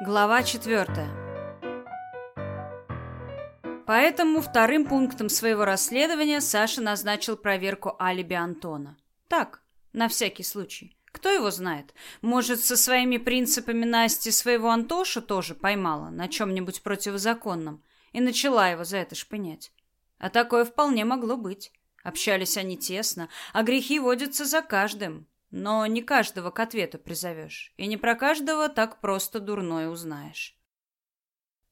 Глава четвертая. Поэтому вторым пунктом своего расследования Саша назначил проверку алиби Антона. Так, на всякий случай. Кто его знает? Может, со своими принципами Насти своего Антоша тоже поймала на чем-нибудь противозаконном и начала его за это шпынять. А такое вполне могло быть. Общались они тесно, а грехи водятся за каждым. Но не каждого к ответу призовешь, и не про каждого так просто дурное узнаешь.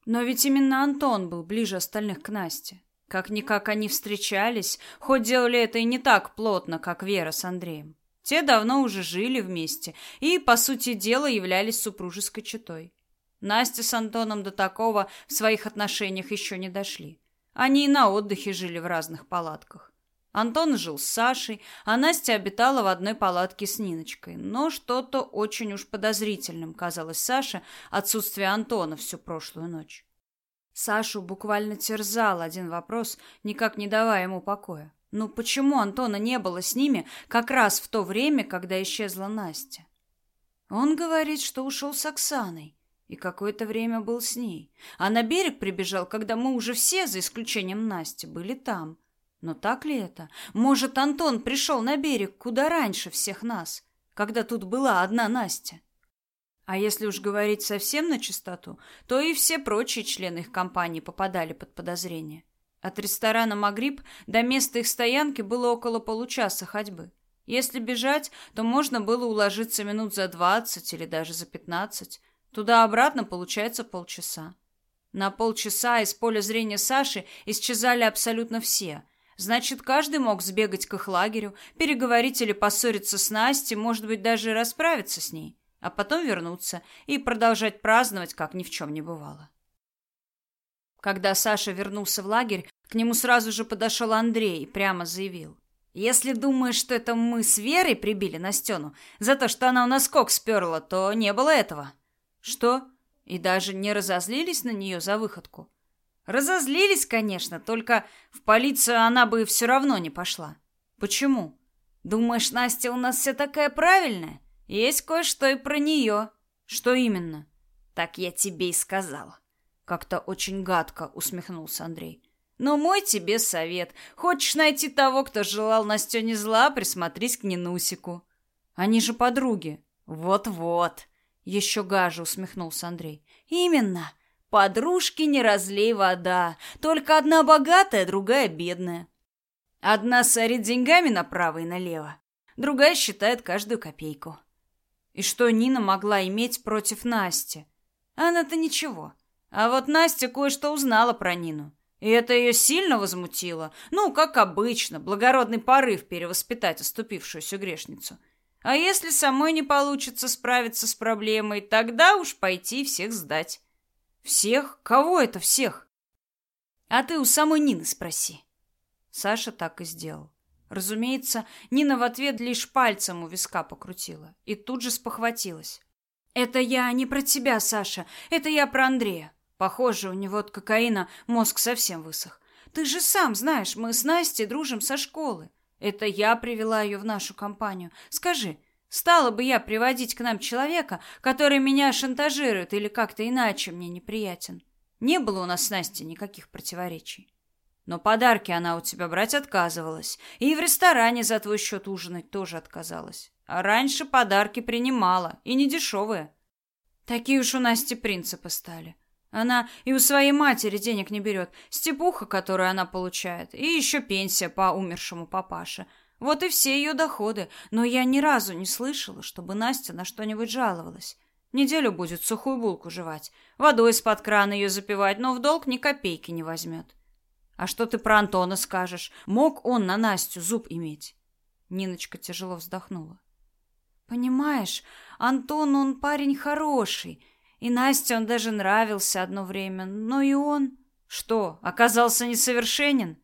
Но ведь именно Антон был ближе остальных к Насте. Как-никак они встречались, хоть делали это и не так плотно, как Вера с Андреем. Те давно уже жили вместе и, по сути дела, являлись супружеской четой. Настя с Антоном до такого в своих отношениях еще не дошли. Они и на отдыхе жили в разных палатках. Антон жил с Сашей, а Настя обитала в одной палатке с Ниночкой. Но что-то очень уж подозрительным казалось Саше отсутствие Антона всю прошлую ночь. Сашу буквально терзал один вопрос, никак не давая ему покоя. Ну почему Антона не было с ними как раз в то время, когда исчезла Настя? Он говорит, что ушел с Оксаной и какое-то время был с ней. А на берег прибежал, когда мы уже все, за исключением Насти, были там. Но так ли это? Может, Антон пришел на берег куда раньше всех нас, когда тут была одна Настя? А если уж говорить совсем на чистоту, то и все прочие члены их компании попадали под подозрение. От ресторана «Магриб» до места их стоянки было около получаса ходьбы. Если бежать, то можно было уложиться минут за двадцать или даже за пятнадцать. Туда-обратно получается полчаса. На полчаса из поля зрения Саши исчезали абсолютно все – Значит, каждый мог сбегать к их лагерю, переговорить или поссориться с Настей, может быть, даже расправиться с ней, а потом вернуться и продолжать праздновать, как ни в чем не бывало. Когда Саша вернулся в лагерь, к нему сразу же подошел Андрей и прямо заявил. «Если думаешь, что это мы с Верой прибили Настену за то, что она у нас кок сперла, то не было этого». «Что? И даже не разозлились на нее за выходку?» Разозлились, конечно, только в полицию она бы все равно не пошла. Почему? Думаешь, Настя у нас вся такая правильная? Есть кое-что и про нее. Что именно? Так я тебе и сказала. Как-то очень гадко усмехнулся Андрей. Но мой тебе совет. Хочешь найти того, кто желал Настене зла, присмотрись к Нинусику. Они же подруги. Вот-вот. Еще гаже усмехнулся Андрей. Именно. Подружки не разлей вода, только одна богатая, другая бедная. Одна сорит деньгами направо и налево, другая считает каждую копейку. И что Нина могла иметь против Насти? Она-то ничего. А вот Настя кое-что узнала про Нину. И это ее сильно возмутило. Ну, как обычно, благородный порыв перевоспитать оступившуюся грешницу. А если самой не получится справиться с проблемой, тогда уж пойти всех сдать. Всех? Кого это всех? А ты у самой Нины спроси. Саша так и сделал. Разумеется, Нина в ответ лишь пальцем у виска покрутила и тут же спохватилась. Это я не про тебя, Саша, это я про Андрея. Похоже, у него от кокаина мозг совсем высох. Ты же сам знаешь, мы с Настей дружим со школы. Это я привела ее в нашу компанию. Скажи, Стала бы я приводить к нам человека, который меня шантажирует или как-то иначе мне неприятен. Не было у нас с Настей никаких противоречий. Но подарки она у тебя брать отказывалась, и в ресторане за твой счет ужинать тоже отказалась. А раньше подарки принимала, и не дешевые. Такие уж у Насти принципы стали. Она и у своей матери денег не берет, степуха, которую она получает, и еще пенсия по умершему папаше – вот и все ее доходы, но я ни разу не слышала, чтобы Настя на что-нибудь жаловалась. Неделю будет сухую булку жевать, водой из-под крана ее запивать, но в долг ни копейки не возьмет. А что ты про Антона скажешь? Мог он на Настю зуб иметь? Ниночка тяжело вздохнула. Понимаешь, Антон, он парень хороший, и Насте он даже нравился одно время, но и он... Что, оказался несовершенен?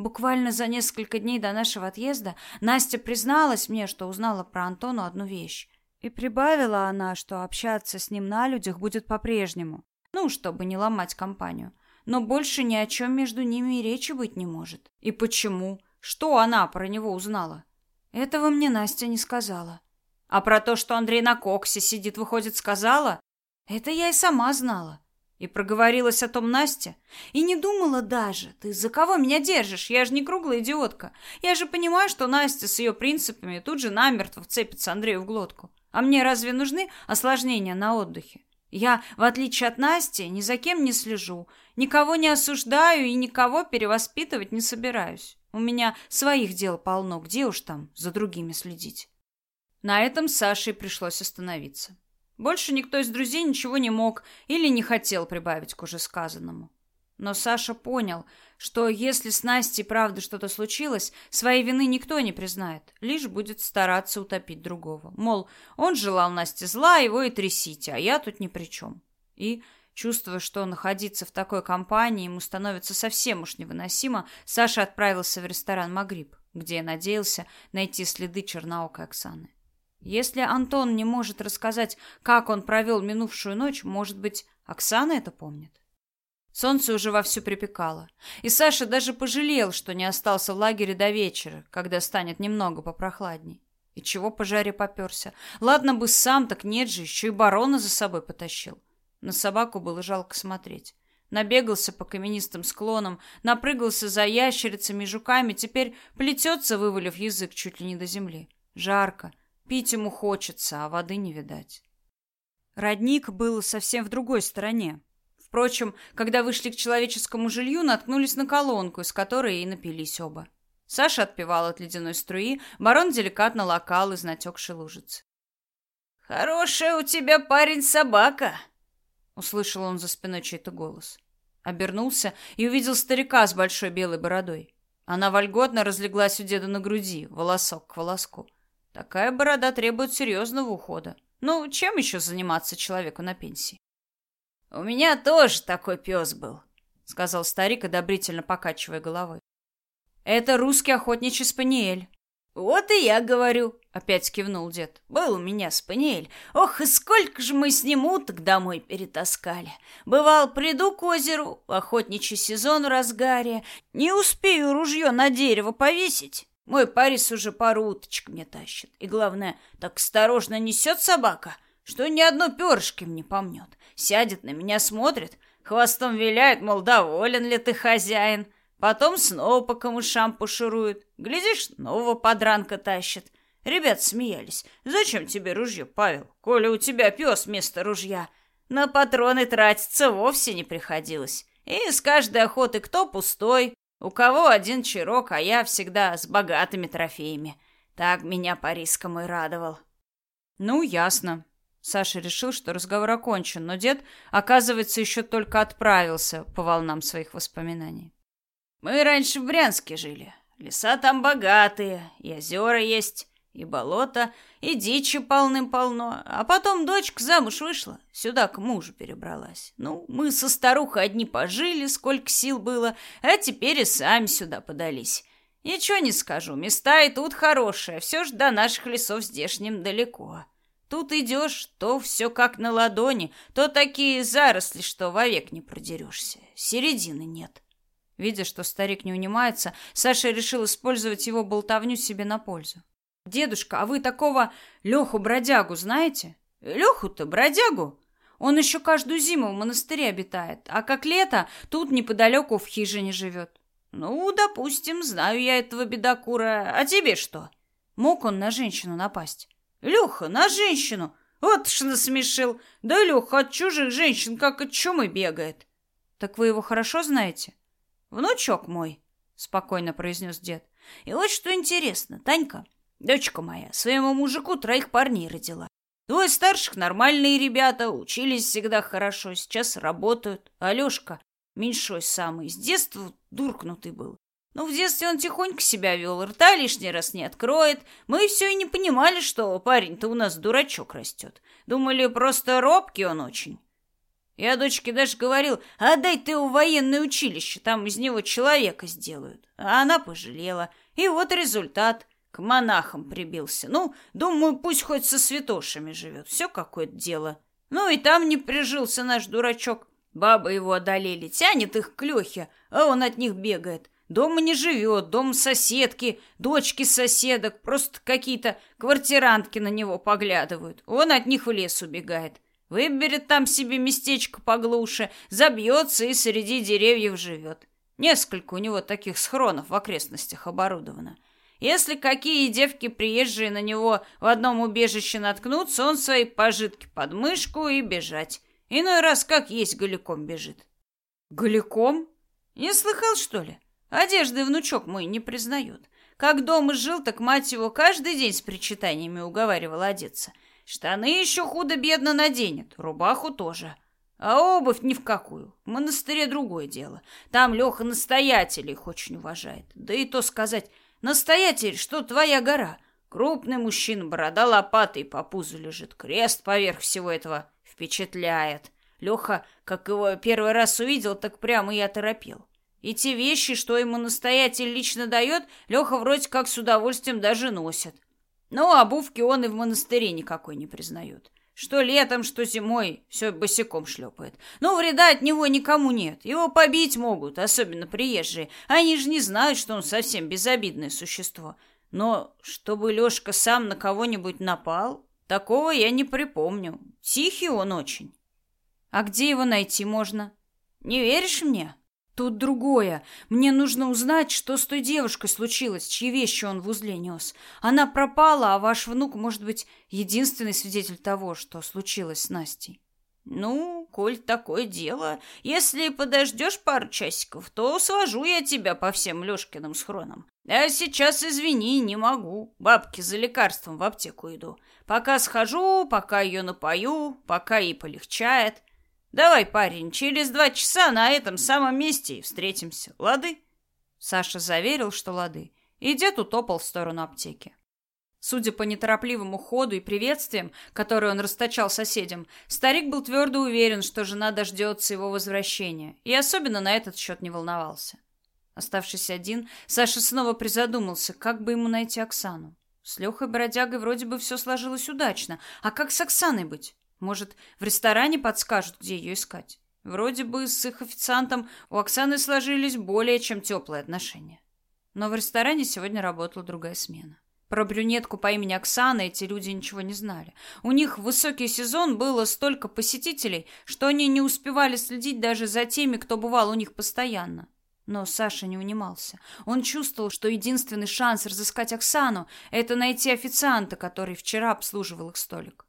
Буквально за несколько дней до нашего отъезда Настя призналась мне, что узнала про Антону одну вещь. И прибавила она, что общаться с ним на людях будет по-прежнему. Ну, чтобы не ломать компанию. Но больше ни о чем между ними и речи быть не может. И почему? Что она про него узнала? Этого мне Настя не сказала. А про то, что Андрей на коксе сидит, выходит, сказала? Это я и сама знала. И проговорилась о том Насте. И не думала даже. Ты за кого меня держишь? Я же не круглая идиотка. Я же понимаю, что Настя с ее принципами тут же намертво вцепится Андрею в глотку. А мне разве нужны осложнения на отдыхе? Я, в отличие от Насти, ни за кем не слежу, никого не осуждаю и никого перевоспитывать не собираюсь. У меня своих дел полно, где уж там за другими следить. На этом Саше пришлось остановиться. Больше никто из друзей ничего не мог или не хотел прибавить к уже сказанному. Но Саша понял, что если с Настей правда что-то случилось, своей вины никто не признает, лишь будет стараться утопить другого. Мол, он желал Насте зла, его и трясите, а я тут ни при чем. И, чувствуя, что находиться в такой компании ему становится совсем уж невыносимо, Саша отправился в ресторан «Магриб», где надеялся найти следы черноокой Оксаны. Если Антон не может рассказать, как он провел минувшую ночь, может быть, Оксана это помнит? Солнце уже вовсю припекало, и Саша даже пожалел, что не остался в лагере до вечера, когда станет немного попрохладней. И чего по жаре попёрся? Ладно бы сам, так нет же, еще и барона за собой потащил. На собаку было жалко смотреть. Набегался по каменистым склонам, напрыгался за ящерицами и жуками, теперь плетется, вывалив язык чуть ли не до земли. Жарко, Пить ему хочется, а воды не видать. Родник был совсем в другой стороне. Впрочем, когда вышли к человеческому жилью, наткнулись на колонку, из которой и напились оба. Саша отпивал от ледяной струи, барон деликатно лакал из натекшей лужицы. «Хорошая у тебя, парень, собака!» Услышал он за спиной чей-то голос. Обернулся и увидел старика с большой белой бородой. Она вольготно разлеглась у деда на груди, волосок к волоску. Такая борода требует серьезного ухода. Ну, чем еще заниматься человеку на пенсии? У меня тоже такой пес был, сказал старик, одобрительно покачивая головой. Это русский охотничий спаниель. Вот и я говорю, опять кивнул дед. Был у меня спаниель. Ох, и сколько же мы с ним уток домой перетаскали. Бывал, приду к озеру, охотничий сезон в разгаре, не успею ружье на дерево повесить, мой Парис уже пару уточек мне тащит. И главное, так осторожно несет собака, что ни одно перышко не помнет. Сядет на меня, смотрит, хвостом виляет, мол, доволен ли ты, хозяин. Потом снова по камышам поширует. Глядишь, нового подранка тащит. Ребят смеялись. «Зачем тебе ружье, Павел, коли у тебя пес вместо ружья?» На патроны тратиться вовсе не приходилось. И с каждой охоты кто пустой, у кого один чирок, а я всегда с богатыми трофеями. Так меня по-рискому и радовал. Ну, ясно. Саша решил, что разговор окончен, но дед, оказывается, еще только отправился по волнам своих воспоминаний. Мы раньше в Брянске жили. Леса там богатые, и озера есть. И болото, и дичи полным-полно. А потом дочка замуж вышла, сюда к мужу перебралась. Ну, мы со старухой одни пожили, сколько сил было, а теперь и сами сюда подались. Ничего не скажу, места и тут хорошие, все ж до наших лесов здешним далеко. Тут идешь, то все как на ладони, то такие заросли, что вовек не продерешься. Середины нет. Видя, что старик не унимается, Саша решил использовать его болтовню себе на пользу. Дедушка, а вы такого Леху-бродягу знаете? Леху-то бродягу? Он еще каждую зиму в монастыре обитает, а как лето, тут неподалеку в хижине живет. Ну, допустим, знаю я этого бедокура. А тебе что? Мог он на женщину напасть? Леха, на женщину? Вот ж насмешил. Да Леха от чужих женщин как от чумы бегает. Так вы его хорошо знаете? Внучок мой, спокойно произнес дед. И вот что интересно, Танька, Дочка моя своему мужику троих парней родила. Двое старших нормальные ребята, учились всегда хорошо, сейчас работают. Алёшка, меньшой самый, с детства дуркнутый был. Но в детстве он тихонько себя вел, рта лишний раз не откроет. Мы все и не понимали, что парень-то у нас дурачок растет. Думали, просто робкий он очень. Я дочке даже говорил, отдай ты его в военное училище, там из него человека сделают. А она пожалела. И вот результат. К монахам прибился. Ну, думаю, пусть хоть со святошами живет. Все какое-то дело. Ну и там не прижился наш дурачок. Бабы его одолели, тянет их к Лехе, а он от них бегает. Дома не живет, дом соседки, дочки соседок, просто какие-то квартирантки на него поглядывают. Он от них в лес убегает. Выберет там себе местечко поглуше, забьется и среди деревьев живет. Несколько у него таких схронов в окрестностях оборудовано. Если какие девки приезжие на него в одном убежище наткнутся, он свои пожитки под мышку и бежать. Иной раз как есть голиком бежит. Голиком? Не слыхал, что ли? Одежды внучок мой не признает. Как дома жил, так мать его каждый день с причитаниями уговаривала одеться. Штаны еще худо-бедно наденет, рубаху тоже. А обувь ни в какую. В монастыре другое дело. Там Леха настоятелей их очень уважает. Да и то сказать, настоятель, что твоя гора. Крупный мужчина, борода лопатой по пузу лежит. Крест поверх всего этого впечатляет. Леха, как его первый раз увидел, так прямо и оторопел. И те вещи, что ему настоятель лично дает, Леха вроде как с удовольствием даже носит. Но обувки он и в монастыре никакой не признает. Что летом, что зимой, все босиком шлепает. Но вреда от него никому нет. Его побить могут, особенно приезжие. Они же не знают, что он совсем безобидное существо. Но чтобы Лешка сам на кого-нибудь напал, такого я не припомню. Тихий он очень. А где его найти можно? Не веришь мне? Тут другое. Мне нужно узнать, что с той девушкой случилось, чьи вещи он в узле нес. Она пропала, а ваш внук, может быть, единственный свидетель того, что случилось с Настей. Ну, коль такое дело, если подождешь пару часиков, то свожу я тебя по всем Лёшкиным схронам. А сейчас, извини, не могу. Бабки за лекарством в аптеку иду. Пока схожу, пока ее напою, пока ей полегчает. Давай, парень, через два часа на этом самом месте и встретимся. Лады? Саша заверил, что лады, и дед утопал в сторону аптеки. Судя по неторопливому ходу и приветствиям, которые он расточал соседям, старик был твердо уверен, что жена дождется его возвращения, и особенно на этот счет не волновался. Оставшись один, Саша снова призадумался, как бы ему найти Оксану. С Лехой Бродягой вроде бы все сложилось удачно, а как с Оксаной быть? Может, в ресторане подскажут, где ее искать? Вроде бы с их официантом у Оксаны сложились более чем теплые отношения. Но в ресторане сегодня работала другая смена. Про брюнетку по имени Оксана эти люди ничего не знали. У них в высокий сезон было столько посетителей, что они не успевали следить даже за теми, кто бывал у них постоянно. Но Саша не унимался. Он чувствовал, что единственный шанс разыскать Оксану – это найти официанта, который вчера обслуживал их столик.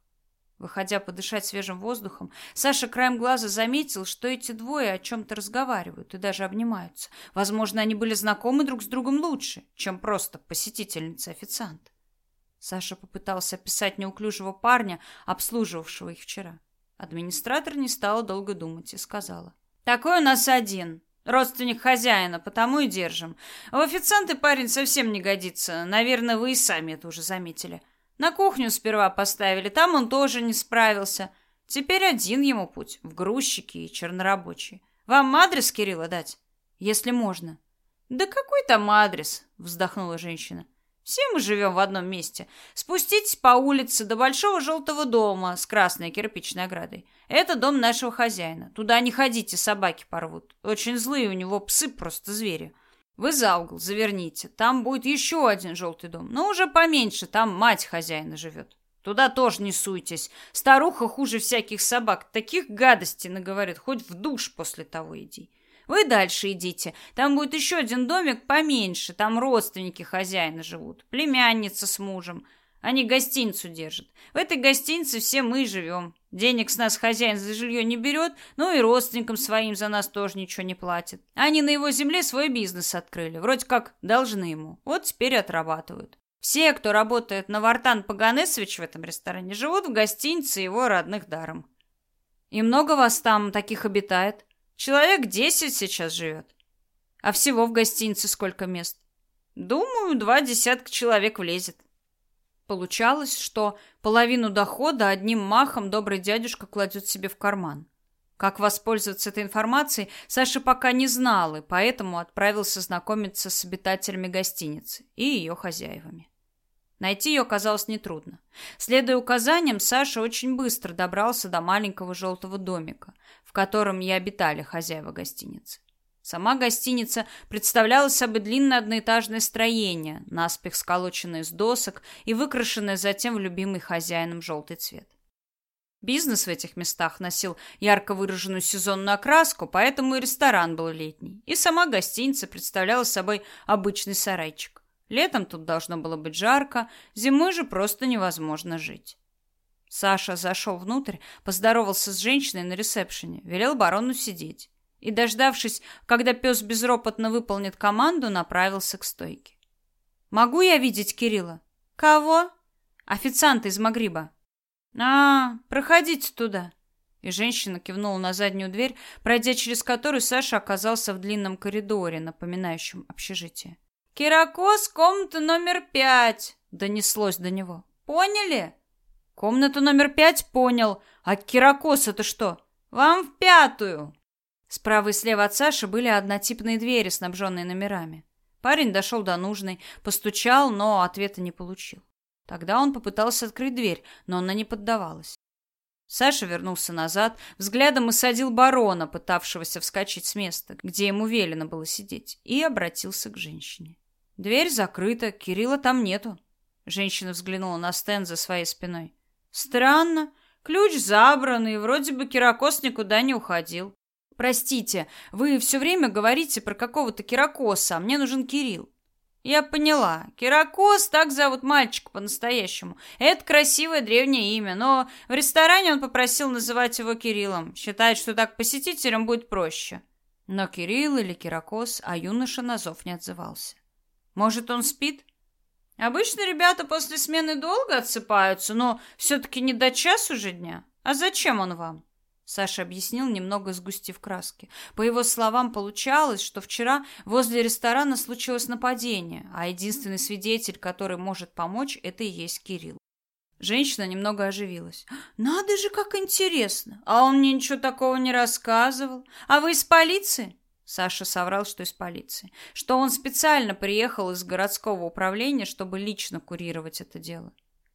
Выходя подышать свежим воздухом, Саша краем глаза заметил, что эти двое о чем-то разговаривают и даже обнимаются. Возможно, они были знакомы друг с другом лучше, чем просто посетительница-официант. Саша попытался описать неуклюжего парня, обслуживавшего их вчера. Администратор не стала долго думать и сказала. «Такой у нас один. Родственник хозяина, потому и держим. В официанты парень совсем не годится. Наверное, вы и сами это уже заметили». На кухню сперва поставили, там он тоже не справился. Теперь один ему путь, в грузчики и чернорабочие. Вам адрес Кирилла дать? Если можно. Да какой там адрес? Вздохнула женщина. Все мы живем в одном месте. Спуститесь по улице до большого желтого дома с красной кирпичной оградой. Это дом нашего хозяина. Туда не ходите, собаки порвут. Очень злые у него псы, просто звери. Вы за угол заверните, там будет еще один желтый дом, но уже поменьше, там мать хозяина живет. Туда тоже не суйтесь. Старуха хуже всяких собак. Таких гадостей наговорит, хоть в душ после того иди. Вы дальше идите. Там будет еще один домик поменьше. Там родственники хозяина живут. Племянница с мужем. Они гостиницу держат. В этой гостинице все мы живем. Денег с нас хозяин за жилье не берет, ну и родственникам своим за нас тоже ничего не платит. Они на его земле свой бизнес открыли, вроде как должны ему. Вот теперь отрабатывают. Все, кто работает на Вартан Паганесович в этом ресторане, живут в гостинице его родных даром. И много вас там таких обитает? Человек десять сейчас живет. А всего в гостинице сколько мест? Думаю, два десятка человек влезет. Получалось, что половину дохода одним махом добрый дядюшка кладет себе в карман. Как воспользоваться этой информацией, Саша пока не знал, и поэтому отправился знакомиться с обитателями гостиницы и ее хозяевами. Найти ее оказалось нетрудно. Следуя указаниям, Саша очень быстро добрался до маленького желтого домика, в котором и обитали хозяева гостиницы. Сама гостиница представляла собой длинное одноэтажное строение, наспех сколоченное из досок и выкрашенное затем в любимый хозяином желтый цвет. Бизнес в этих местах носил ярко выраженную сезонную окраску, поэтому и ресторан был летний, и сама гостиница представляла собой обычный сарайчик. Летом тут должно было быть жарко, зимой же просто невозможно жить. Саша зашел внутрь, поздоровался с женщиной на ресепшене, велел барону сидеть и, дождавшись, когда пес безропотно выполнит команду, направился к стойке. «Могу я видеть Кирилла?» «Кого?» «Официанта из Магриба». «А, проходите туда». И женщина кивнула на заднюю дверь, пройдя через которую Саша оказался в длинном коридоре, напоминающем общежитие. «Киракос, комната номер пять!» — донеслось до него. «Поняли?» «Комната номер пять понял. А Киракос это что?» «Вам в пятую!» Справа и слева от Саши были однотипные двери, снабженные номерами. Парень дошел до нужной, постучал, но ответа не получил. Тогда он попытался открыть дверь, но она не поддавалась. Саша вернулся назад, взглядом осадил барона, пытавшегося вскочить с места, где ему велено было сидеть, и обратился к женщине. «Дверь закрыта, Кирилла там нету». Женщина взглянула на стенд за своей спиной. «Странно. Ключ забранный, вроде бы Киракос никуда не уходил. Простите, вы все время говорите про какого-то Киракоса, а мне нужен Кирилл. Я поняла. Киракос, так зовут мальчика по-настоящему. Это красивое древнее имя, но в ресторане он попросил называть его Кириллом. Считает, что так посетителям будет проще. Но Кирилл или Киракос, а юноша на зов не отзывался. Может, он спит? Обычно ребята после смены долго отсыпаются, но все-таки не до часу же дня. А зачем он вам? Саша объяснил, немного сгустив краски. По его словам, получалось, что вчера возле ресторана случилось нападение, а единственный свидетель, который может помочь, это и есть Кирилл. Женщина немного оживилась. «Надо же, как интересно! А он мне ничего такого не рассказывал. А вы из полиции?» Саша соврал, что из полиции. Что он специально приехал из городского управления, чтобы лично курировать это дело.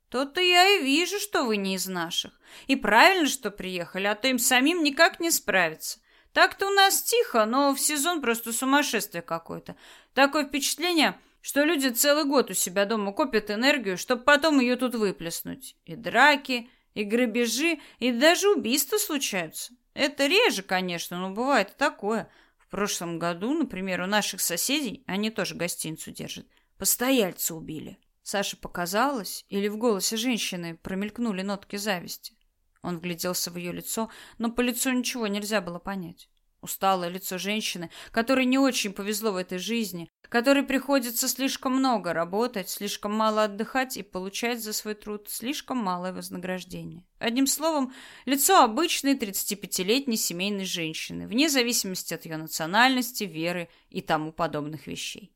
То-то я и вижу, что вы не из наших. И правильно, что приехали, а то им самим никак не справиться. Так-то у нас тихо, но в сезон просто сумасшествие какое-то. Такое впечатление, что люди целый год у себя дома копят энергию, чтобы потом ее тут выплеснуть. И драки, и грабежи, и даже убийства случаются. Это реже, конечно, но бывает такое. В прошлом году, например, у наших соседей, они тоже гостиницу держат, постояльца убили. Саше показалось, или в голосе женщины промелькнули нотки зависти. Он вгляделся в ее лицо, но по лицу ничего нельзя было понять. Усталое лицо женщины, которой не очень повезло в этой жизни, которой приходится слишком много работать, слишком мало отдыхать и получать за свой труд слишком малое вознаграждение. Одним словом, лицо обычной 35-летней семейной женщины, вне зависимости от ее национальности, веры и тому подобных вещей.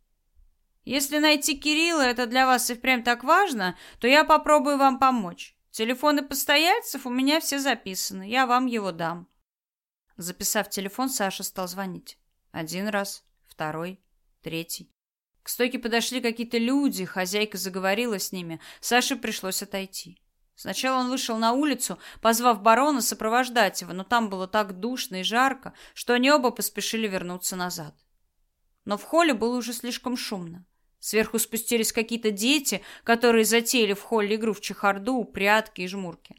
Если найти Кирилла это для вас и впрямь так важно, то я попробую вам помочь. Телефоны постояльцев у меня все записаны, я вам его дам. Записав телефон, Саша стал звонить. Один раз, второй, третий. К стойке подошли какие-то люди, хозяйка заговорила с ними. Саше пришлось отойти. Сначала он вышел на улицу, позвав барона сопровождать его, но там было так душно и жарко, что они оба поспешили вернуться назад. Но в холле было уже слишком шумно. Сверху спустились какие-то дети, которые затеяли в холле игру в чехарду, прятки и жмурки.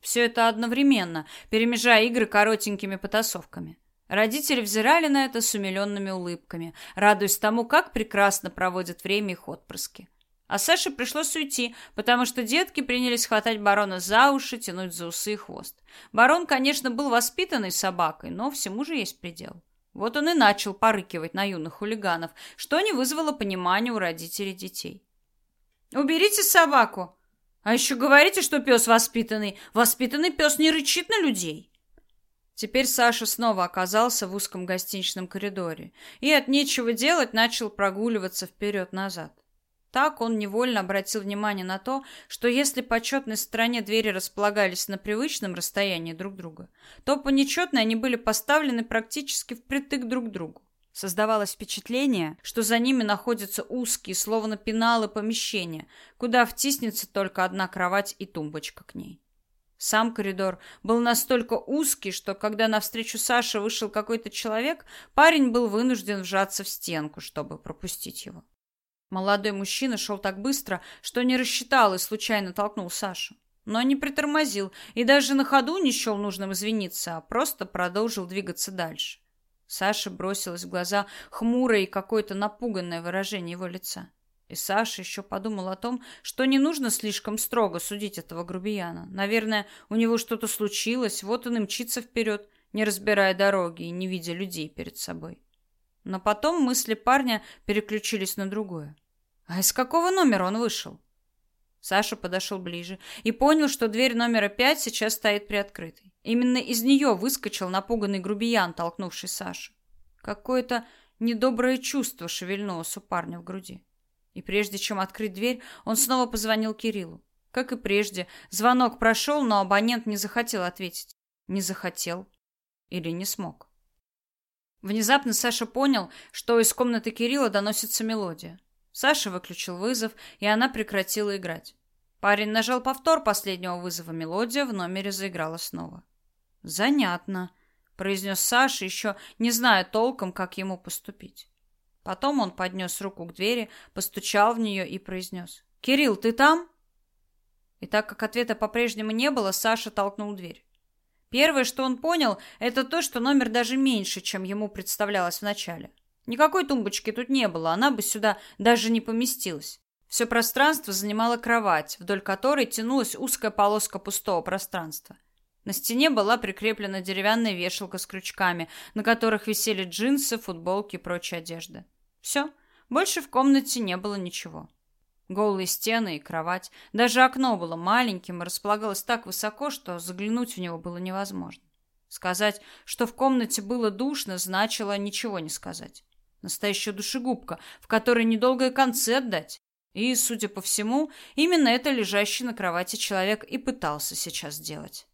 Все это одновременно, перемежая игры коротенькими потасовками. Родители взирали на это с умиленными улыбками, радуясь тому, как прекрасно проводят время их отпрыски. А Саше пришлось уйти, потому что детки принялись хватать барона за уши, тянуть за усы и хвост. Барон, конечно, был воспитанной собакой, но всему же есть предел. Вот он и начал порыкивать на юных хулиганов, что не вызвало понимания у родителей детей. «Уберите собаку!» «А еще говорите, что пес воспитанный. Воспитанный пес не рычит на людей!» Теперь Саша снова оказался в узком гостиничном коридоре и от нечего делать начал прогуливаться вперед-назад. Так он невольно обратил внимание на то, что если по четной стороне двери располагались на привычном расстоянии друг друга, то по нечетной они были поставлены практически впритык друг к другу. Создавалось впечатление, что за ними находятся узкие, словно пеналы помещения, куда втиснется только одна кровать и тумбочка к ней. Сам коридор был настолько узкий, что когда навстречу Саше вышел какой-то человек, парень был вынужден вжаться в стенку, чтобы пропустить его. Молодой мужчина шел так быстро, что не рассчитал и случайно толкнул Сашу. но не притормозил и даже на ходу не счел нужным извиниться, а просто продолжил двигаться дальше. Саше бросилось в глаза хмурое и какое-то напуганное выражение его лица. И Саша еще подумал о том, что не нужно слишком строго судить этого грубияна. Наверное, у него что-то случилось, вот он и мчится вперед, не разбирая дороги и не видя людей перед собой. Но потом мысли парня переключились на другое. А из какого номера он вышел? Саша подошел ближе и понял, что дверь номера пять сейчас стоит приоткрытой. Именно из нее выскочил напуганный грубиян, толкнувший Сашу. Какое-то недоброе чувство шевельнулось у парня в груди. И прежде чем открыть дверь, он снова позвонил Кириллу. Как и прежде, звонок прошел, но абонент не захотел ответить. Не захотел или не смог. Внезапно Саша понял, что из комнаты Кирилла доносится мелодия. Саша выключил вызов, и она прекратила играть. Парень нажал повтор последнего вызова, мелодия в номере заиграла снова. «Занятно», — произнес Саша, еще не зная толком, как ему поступить. Потом он поднес руку к двери, постучал в нее и произнес. «Кирилл, ты там?» И так как ответа по-прежнему не было, Саша толкнул дверь. Первое, что он понял, это то, что номер даже меньше, чем ему представлялось вначале. Никакой тумбочки тут не было, она бы сюда даже не поместилась. Все пространство занимала кровать, вдоль которой тянулась узкая полоска пустого пространства. На стене была прикреплена деревянная вешалка с крючками, на которых висели джинсы, футболки и прочая одежда. Все, больше в комнате не было ничего. Голые стены и кровать, даже окно было маленьким и располагалось так высоко, что заглянуть в него было невозможно. Сказать, что в комнате было душно, значило ничего не сказать. Настоящая душегубка, в которой недолго и концы отдать. И, судя по всему, именно это лежащий на кровати человек и пытался сейчас сделать.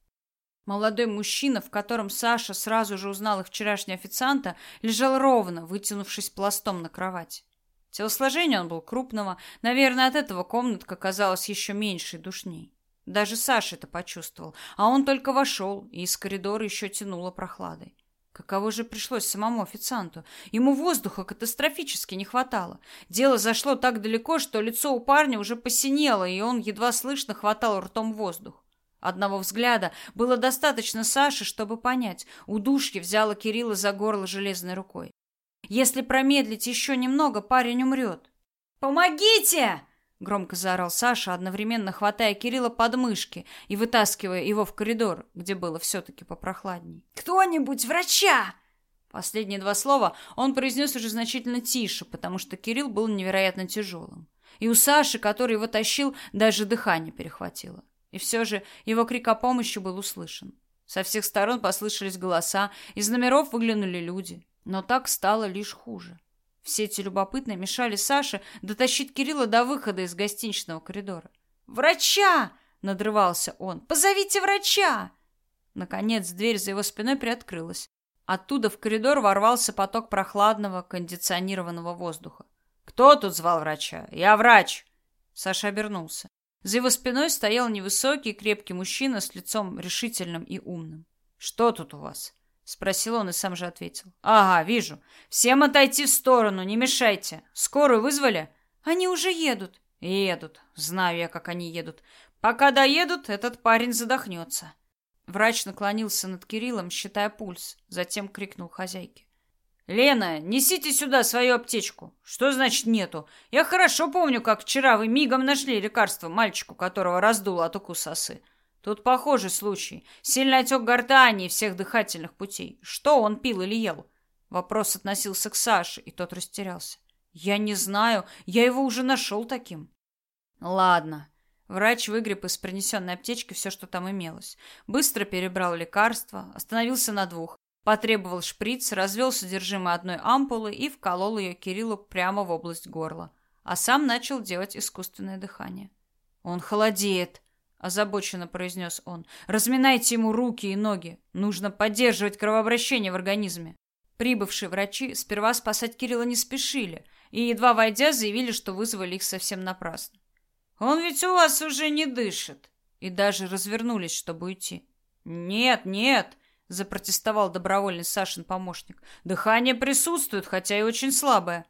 Молодой мужчина, в котором Саша сразу же узнал их вчерашнего официанта, лежал ровно, вытянувшись пластом на кровати. Телосложение он был крупного, наверное, от этого комнатка казалась еще меньше и душней. Даже Саша это почувствовал, а он только вошел, и из коридора еще тянуло прохладой. Каково же пришлось самому официанту? Ему воздуха катастрофически не хватало. Дело зашло так далеко, что лицо у парня уже посинело, и он едва слышно хватал ртом воздух. Одного взгляда было достаточно Саши, чтобы понять. Удушье взяло Кирилла за горло железной рукой. Если промедлить еще немного, парень умрет. «Помогите!» Громко заорал Саша, одновременно хватая Кирилла под мышки и вытаскивая его в коридор, где было все-таки попрохладней. «Кто-нибудь врача!» Последние два слова он произнес уже значительно тише, потому что Кирилл был невероятно тяжелым. И у Саши, который его тащил, даже дыхание перехватило. И все же его крик о помощи был услышан. Со всех сторон послышались голоса, из номеров выглянули люди. Но так стало лишь хуже. Все эти любопытные мешали Саше дотащить Кирилла до выхода из гостиничного коридора. «Врача!» — надрывался он. «Позовите врача!» Наконец дверь за его спиной приоткрылась. Оттуда в коридор ворвался поток прохладного кондиционированного воздуха. «Кто тут звал врача? Я врач!» Саша обернулся. За его спиной стоял невысокий крепкий мужчина с лицом решительным и умным. «Что тут у вас?» Спросил он и сам же ответил. Ага, вижу. Всем отойти в сторону, не мешайте. Скорую вызвали? Они уже едут. Едут. Знаю я, как они едут. Пока доедут, этот парень задохнется. Врач наклонился над Кириллом, считая пульс, затем крикнул хозяйке. «Лена, несите сюда свою аптечку». «Что значит нету? Я хорошо помню, как вчера вы мигом нашли лекарство мальчику, которого раздуло от укуса осы. Тут похожий случай. Сильный отек гортани и всех дыхательных путей. Что он пил или ел? Вопрос относился к Саше, и тот растерялся. Я не знаю, я его уже нашел таким. Ладно. Врач выгреб из принесенной аптечки все, что там имелось. Быстро перебрал лекарства, остановился на двух. Потребовал шприц, развел содержимое одной ампулы и вколол ее Кириллу прямо в область горла. А сам начал делать искусственное дыхание. Он холодеет, озабоченно произнес он. Разминайте ему руки и ноги. Нужно поддерживать кровообращение в организме. Прибывшие врачи сперва спасать Кирилла не спешили и едва войдя заявили, что вызвали их совсем напрасно. Он ведь у вас уже не дышит, и даже развернулись, чтобы уйти. Нет, нет, запротестовал добровольный Сашин помощник. Дыхание присутствует, хотя и очень слабое.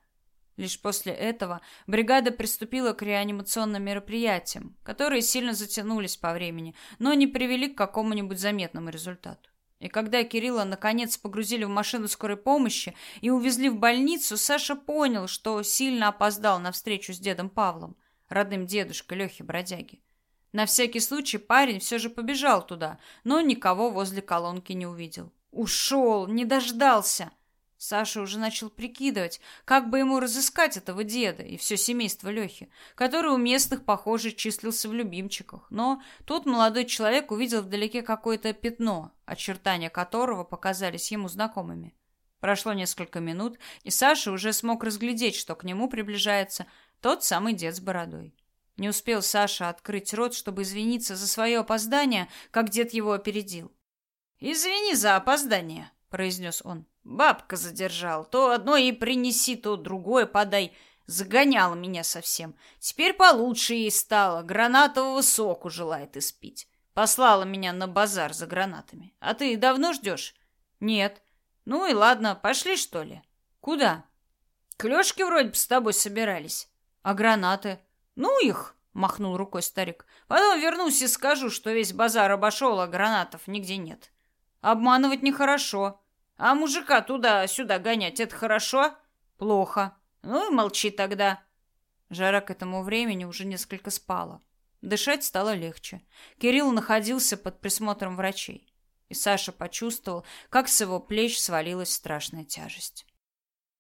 Лишь после этого бригада приступила к реанимационным мероприятиям, которые сильно затянулись по времени, но не привели к какому-нибудь заметному результату. И когда Кирилла наконец погрузили в машину скорой помощи и увезли в больницу, Саша понял, что сильно опоздал на встречу с дедом Павлом, родным дедушкой Лехи Бродяги. На всякий случай парень все же побежал туда, но никого возле колонки не увидел. Ушел, не дождался. Саша уже начал прикидывать, как бы ему разыскать этого деда и все семейство Лехи, который у местных, похоже, числился в любимчиках. Но тут молодой человек увидел вдалеке какое-то пятно, очертания которого показались ему знакомыми. Прошло несколько минут, и Саша уже смог разглядеть, что к нему приближается тот самый дед с бородой. Не успел Саша открыть рот, чтобы извиниться за свое опоздание, как дед его опередил. «Извини за опоздание», — произнес он. Бабка задержал. То одно и принеси, то другое подай. Загоняла меня совсем. Теперь получше ей стало. Гранатового соку желает испить. Послала меня на базар за гранатами. А ты давно ждешь? Нет. Ну и ладно, пошли, что ли? Куда? К Лёшке вроде бы с тобой собирались. А гранаты? Ну их, махнул рукой старик. Потом вернусь и скажу, что весь базар обошел, а гранатов нигде нет. Обманывать нехорошо. А мужика туда-сюда гонять это хорошо? Плохо. Ну и молчи тогда. Жара к этому времени уже несколько спала. Дышать стало легче. Кирилл находился под присмотром врачей. И Саша почувствовал, как с его плеч свалилась страшная тяжесть.